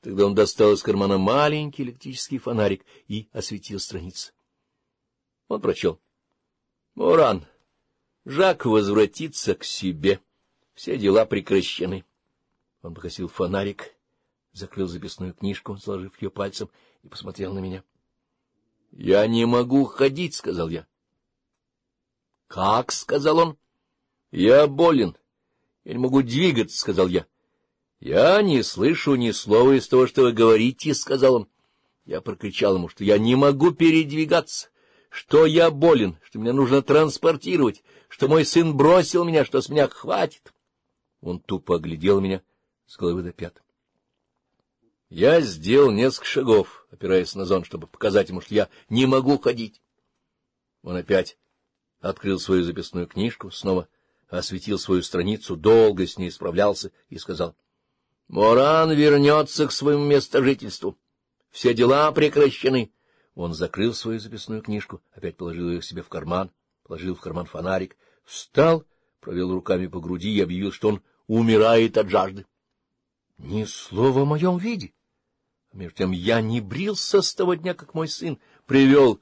Тогда он достал из кармана маленький электрический фонарик и осветил страницы. Он прочел. «Муран, Жак возвратится к себе. Все дела прекращены». Он погасил фонарик, закрыл записную книжку, сложив ее пальцем, и посмотрел на меня. — Я не могу ходить, — сказал я. — Как? — сказал он. — Я болен. Я не могу двигаться, — сказал я. —— Я не слышу ни слова из того, что вы говорите, — сказал он. Я прокричал ему, что я не могу передвигаться, что я болен, что меня нужно транспортировать, что мой сын бросил меня, что с меня хватит. Он тупо оглядел меня с головы до пят. Я сделал несколько шагов, опираясь на зон, чтобы показать ему, что я не могу ходить. Он опять открыл свою записную книжку, снова осветил свою страницу, долго с ней справлялся и сказал — Моран вернется к своему месту жительству. Все дела прекращены. Он закрыл свою записную книжку, опять положил ее себе в карман, положил в карман фонарик, встал, провел руками по груди и объявил, что он умирает от жажды. Ни слова о моем виде. А между тем я не брился с того дня, как мой сын привел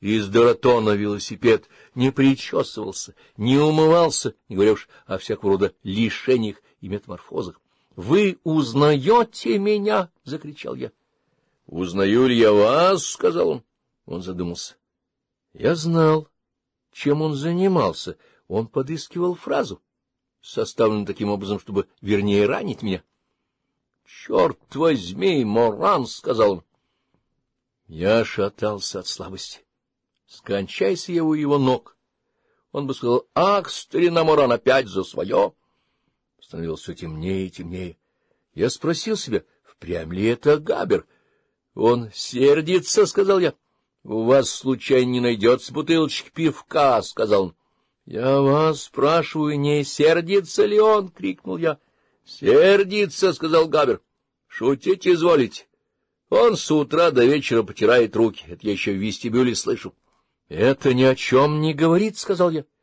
из Доротона велосипед, не причесывался, не умывался, не говоря уж о всякого рода лишениях и метаморфозах. — Вы узнаете меня? — закричал я. — Узнаю ли я вас? — сказал он. Он задумался. Я знал, чем он занимался. Он подыскивал фразу, составленную таким образом, чтобы вернее ранить меня. — Черт возьми, Моран! — сказал он. Я шатался от слабости. Скончайся я у его ног. Он бы сказал, — Ах, старина Моран, опять за свое! — становилось все темнее и темнее. Я спросил себя, впрямь ли это Габер? — Он сердится, — сказал я. — У вас, случайно, не найдется бутылочек пивка, — сказал он. — Я вас спрашиваю, не сердится ли он? — крикнул я. — Сердится, — сказал Габер. — Шутить изволите. Он с утра до вечера потирает руки. Это я еще в вестибюле слышу. — Это ни о чем не говорит, — сказал я. —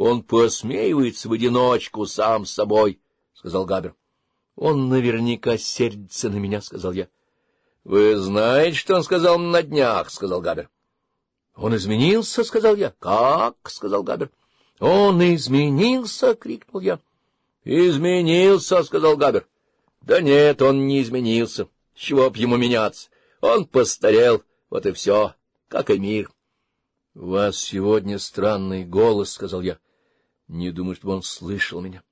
он посмеивается в одиночку сам с собой, — сказал Габер. — Он наверняка сердится на меня, — сказал я. — Вы знаете, что он сказал на днях, — сказал Габер. — Он изменился, — сказал я. — Как? — сказал Габер. — Он изменился, — крикнул я. — Изменился, — сказал Габер. — Да нет, он не изменился. С чего б ему меняться? Он постарел, вот и все, как и мир. — У вас сегодня странный голос, — сказал я. — не думаю, чтобы он слышал меня.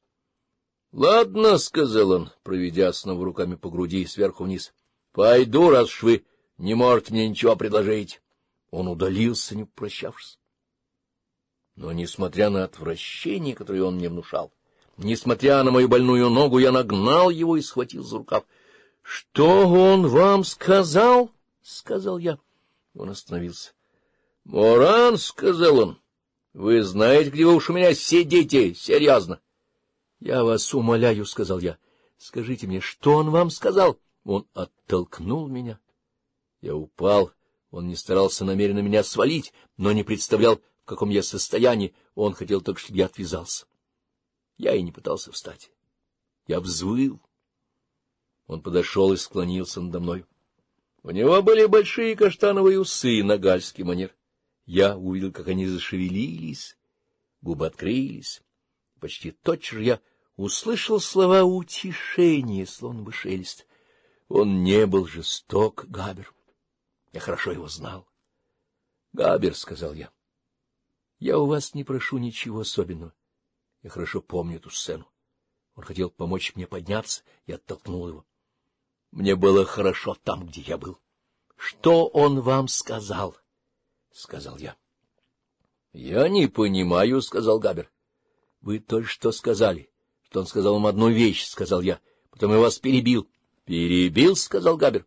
— Ладно, — сказал он, проведя снова руками по груди сверху вниз. — Пойду, раз уж не можете мне ничего предложить. Он удалился, не прощавшись. Но, несмотря на отвращение, которое он мне внушал, несмотря на мою больную ногу, я нагнал его и схватил за рукав. — Что он вам сказал? — сказал я. Он остановился. — Моран, — сказал он. — вы знаете, где вы уж у меня сидите, серьезно. — Я вас умоляю, — сказал я. — Скажите мне, что он вам сказал? Он оттолкнул меня. Я упал. Он не старался намеренно меня свалить, но не представлял, в каком я состоянии. Он хотел только, чтобы я отвязался. Я и не пытался встать. Я взвыл. Он подошел и склонился надо мной. У него были большие каштановые усы на гальский манер. Я увидел, как они зашевелились, губы открылись. Почти тотчас я услышал слова утешения, словно бы шелест. Он не был жесток, Габер. Я хорошо его знал. — Габер, — сказал я, — я у вас не прошу ничего особенного. Я хорошо помню эту сцену. Он хотел помочь мне подняться, и оттолкнул его. Мне было хорошо там, где я был. — Что он вам сказал? —— сказал я. — Я не понимаю, — сказал Габер. — Вы только что сказали, что он сказал вам одну вещь, — сказал я. Потом я вас перебил. — Перебил, — сказал Габер.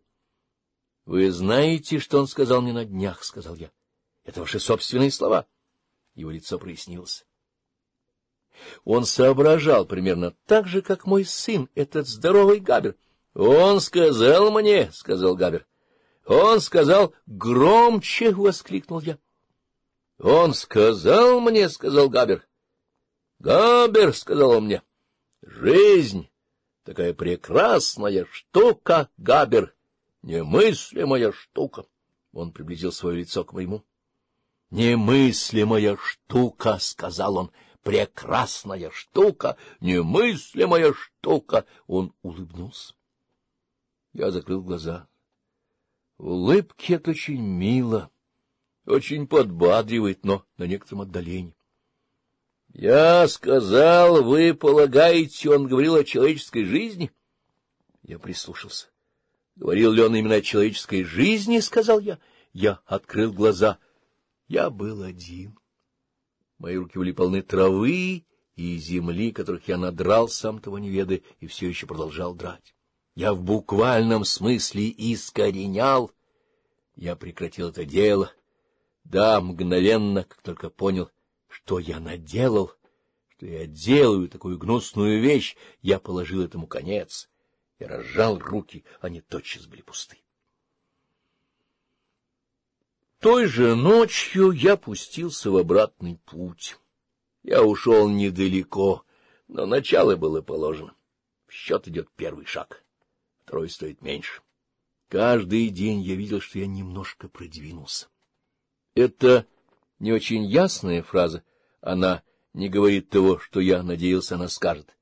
— Вы знаете, что он сказал мне на днях, — сказал я. — Это ваши собственные слова. Его лицо прояснилось. Он соображал примерно так же, как мой сын, этот здоровый Габер. — Он сказал мне, — сказал Габер, он сказал «Громче!» — воскликнул я. «Он сказал мне», — сказал Габер. «Габер», — сказал он мне, — «жизнь такая прекрасная штука, Габер, немыслимая штука». Он приблизил свое лицо к моему. «Немыслимая штука», — сказал он, — «прекрасная штука, немыслимая штука». Он улыбнулся. Я закрыл глаза. Улыбки — это очень мило, очень подбадривает, но на некотором отдалении. — Я сказал, вы полагаете, он говорил о человеческой жизни? Я прислушался. — Говорил ли он именно о человеческой жизни? — сказал я. Я открыл глаза. Я был один. Мои руки были полны травы и земли, которых я надрал, сам того не ведая, и все еще продолжал драть. Я в буквальном смысле искоренял. Я прекратил это дело. Да, мгновенно, как только понял, что я наделал, что я делаю такую гнусную вещь, я положил этому конец. и разжал руки, они тотчас были пусты. Той же ночью я пустился в обратный путь. Я ушел недалеко, но начало было положено. В счет идет первый шаг второй стоит меньше. Каждый день я видел, что я немножко продвинулся. Это не очень ясная фраза. Она не говорит того, что я надеялся, она скажет.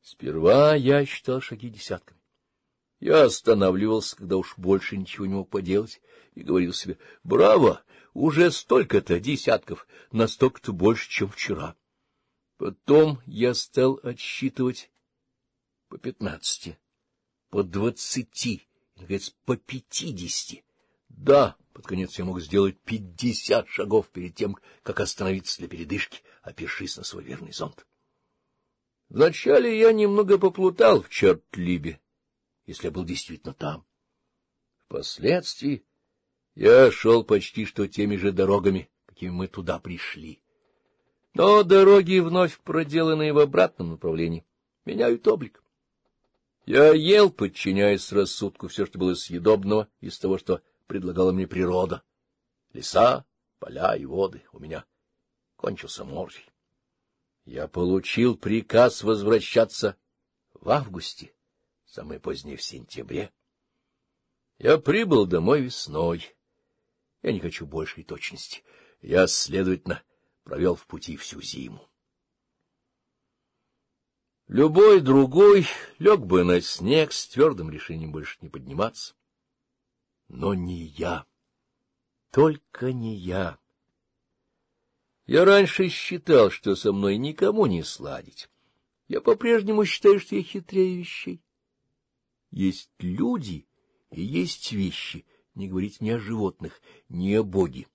Сперва я считал шаги десятками. Я останавливался, когда уж больше ничего не мог поделать, и говорил себе, «Браво! Уже столько-то десятков, настолько-то больше, чем вчера». Потом я стал отсчитывать по пятнадцати по двадцати, наконец, по пятидесяти. Да, под конец я мог сделать пятьдесят шагов перед тем, как остановиться для передышки, опишись на свой верный зонт. Вначале я немного поплутал в Черт-Либе, если я был действительно там. Впоследствии я шел почти что теми же дорогами, какими мы туда пришли. Но дороги, вновь проделанные в обратном направлении, меняют облик. Я ел, подчиняясь рассудку, все, что было съедобного из того, что предлагала мне природа. Леса, поля и воды у меня. Кончился морфий. Я получил приказ возвращаться в августе, самое позднее в сентябре. Я прибыл домой весной. Я не хочу большей точности. Я, следовательно, провел в пути всю зиму. Любой другой лег бы на снег с твердым решением больше не подниматься. Но не я. Только не я. Я раньше считал, что со мной никому не сладить. Я по-прежнему считаю, что я хитрее вещей. Есть люди и есть вещи. Не говорить ни о животных, ни о боге.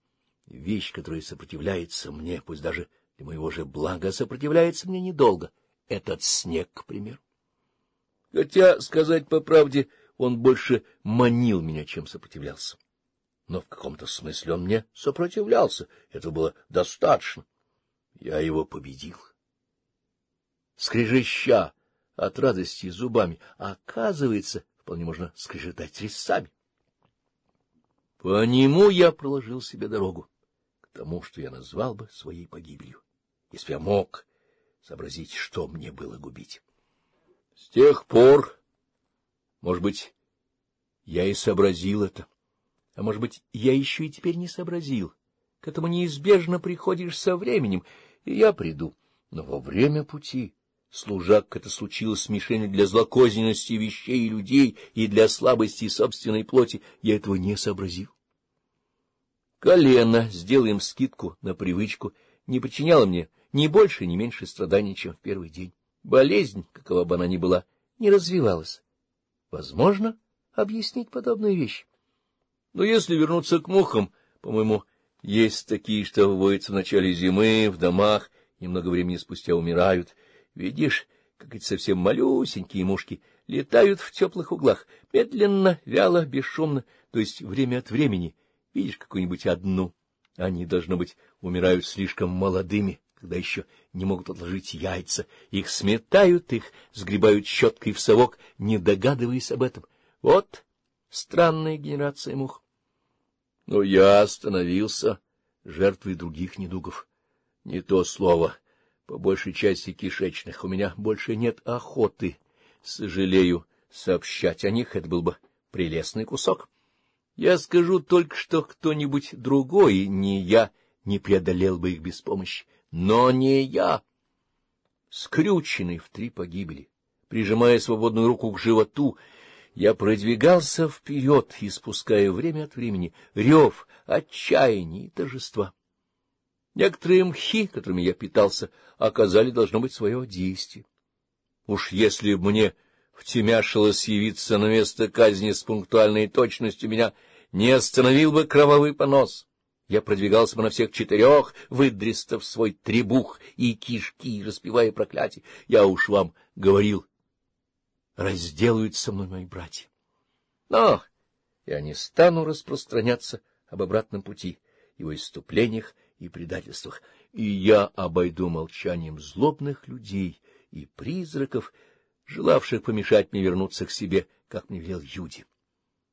Вещь, которая сопротивляется мне, пусть даже для моего же блага, сопротивляется мне недолго — этот снег, к примеру. Хотя, сказать по правде, он больше манил меня, чем сопротивлялся. Но в каком-то смысле он мне сопротивлялся, этого было достаточно. Я его победил. Скрежеща от радости зубами, а оказывается, вполне можно скрежетать резцами. По нему я проложил себе дорогу к тому, что я назвал бы своей погибелью. Если я мог сообразить, что мне было губить. С тех пор, может быть, я и сообразил это, а может быть, я еще и теперь не сообразил. К этому неизбежно приходишь со временем, и я приду. Но во время пути, служа, как это случилось мишенью для злокозненности вещей и людей и для слабости собственной плоти, я этого не сообразил. Колено, сделаем скидку на привычку, не причиняло мне ни больше, ни меньше страданий, чем в первый день. Болезнь, какова бы она ни была, не развивалась. Возможно, объяснить подобные вещи. Но если вернуться к мухам, по-моему, есть такие, что вводятся в начале зимы, в домах, немного времени спустя умирают. Видишь, как эти совсем малюсенькие мушки летают в теплых углах, медленно, вяло, бесшумно, то есть время от времени. Видишь какую-нибудь одну. Они, должно быть, умирают слишком молодыми когда еще не могут отложить яйца. Их сметают, их сгребают щеткой в совок, не догадываясь об этом. Вот странная генерация мух. Но я остановился жертвой других недугов. Не то слово. По большей части кишечных. У меня больше нет охоты. Сожалею сообщать о них. Это был бы прелестный кусок. Я скажу только, что кто-нибудь другой, не я, не преодолел бы их без помощи. Но не я. Скрюченный в три погибели, прижимая свободную руку к животу, я продвигался вперед, испуская время от времени рев, отчаяние и торжества. Некоторые мхи, которыми я питался, оказали, должно быть, свое действие. Уж если бы мне втемяшилось явиться на место казни с пунктуальной точностью, меня не остановил бы кровавый понос. Я продвигался бы на всех четырех, выдрестав свой требух и кишки, и распевая проклятие. Я уж вам говорил, разделают со мной мои братья. Но я не стану распространяться об обратном пути, его иступлениях и предательствах, и я обойду молчанием злобных людей и призраков, желавших помешать мне вернуться к себе, как мне велел Юди.